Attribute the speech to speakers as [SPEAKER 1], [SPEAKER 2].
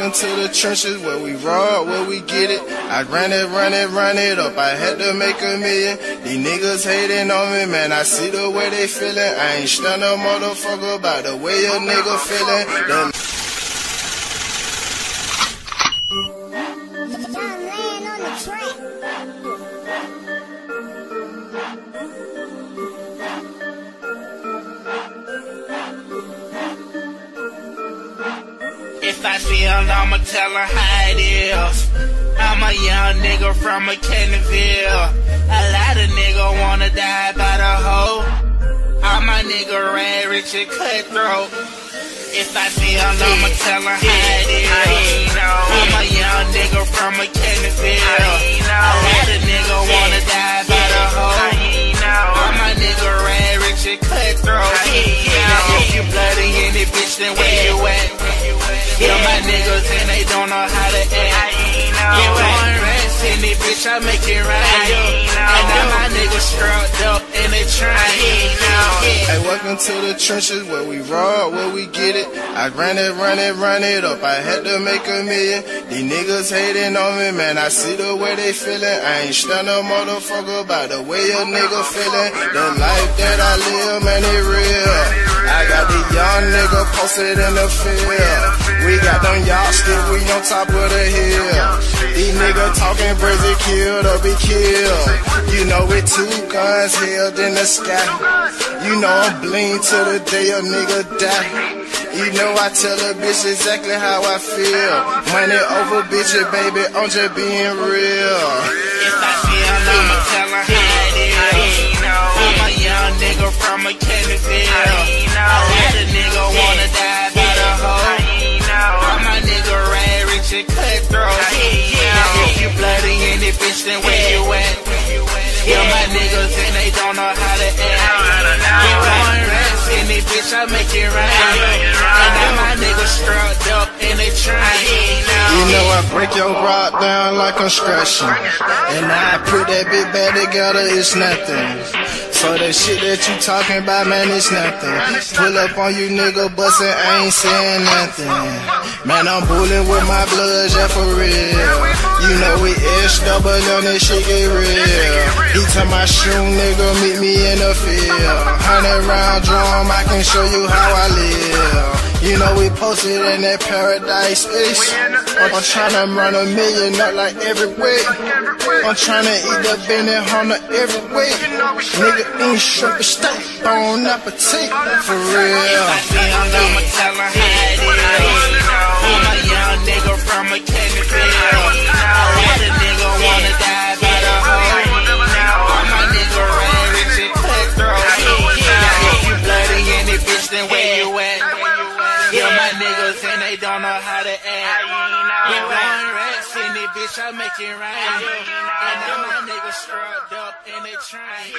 [SPEAKER 1] welcome to the trenches where we raw, where we get it. I ran it, run it, run it up. I had to make a million. These niggas hating on me, man. I see the way they feeling. I ain't stunned a motherfucker by the way a nigga feeling. The
[SPEAKER 2] If I see him, I'ma tell her how it is. I'm a young nigga from a McKinneyville. A lot of nigga wanna die by the hoe. I'm a nigga red, rich and cutthroat. If I see him, I'ma tell her how it is. I'm a young nigga from a McKinneyville. A lot of nigga wanna die Yeah, my niggas and they don't know how to act. Get one rest in it, bitch, I make it right. And now my niggas strapped up in the train.
[SPEAKER 1] Hey, welcome to the trenches where we raw, where we get it. I ran it, run it, run it up. I had to make a million. These niggas hating on me, man. I see the way they feeling. I ain't stunned a motherfucker by the way a nigga feeling. The life that I live, man, it real. Nigga posted in the field. We got them y'all still, we on top of the hill. These niggas talking crazy, killed or be killed. You know it two guns held in the sky. You know I'm bling till the day a nigga die. You know I tell a bitch exactly how I feel. Money over bitches, baby, I'm just being real.
[SPEAKER 2] If I see her, I'ma tell her how it is. I'm a young nigga from A lot of nigga wanna red, rich and cutthroat. Now if you bloody in it, bitch, then where you at? Yeah, my niggas and they don't know how to act. Get one rest in it, bitch, I make it right. And now my niggas strapped up in the train.
[SPEAKER 1] You know I break your rock down like I'm scratching. And I put that big bag together, it's nothing. So that shit that you talking about, man, it's nothing. Pull up on you nigga bustin', I ain't saying nothing. Man, I'm bullin' with my blood, yeah, for real. You know we ish double on this shit get real. He tell my shoe nigga, meet me in the field. Hundred round drum, I can show you how I live. You know we posted in that paradise ish. I'm tryna run a million up like every week. I'm tryna eat the Benihana every week. Nigga ain't shrimp and steak, bon appetit for real.
[SPEAKER 2] I him, I'ma tell her how it is. A nigga from. A lot nigga wanna die a nigga cutthroat. Now if you bloody in it, bitch, then where you at? Yeah, my niggas and they don't know how to act. One in it, bitch, I rain. And now my niggas strapped up train.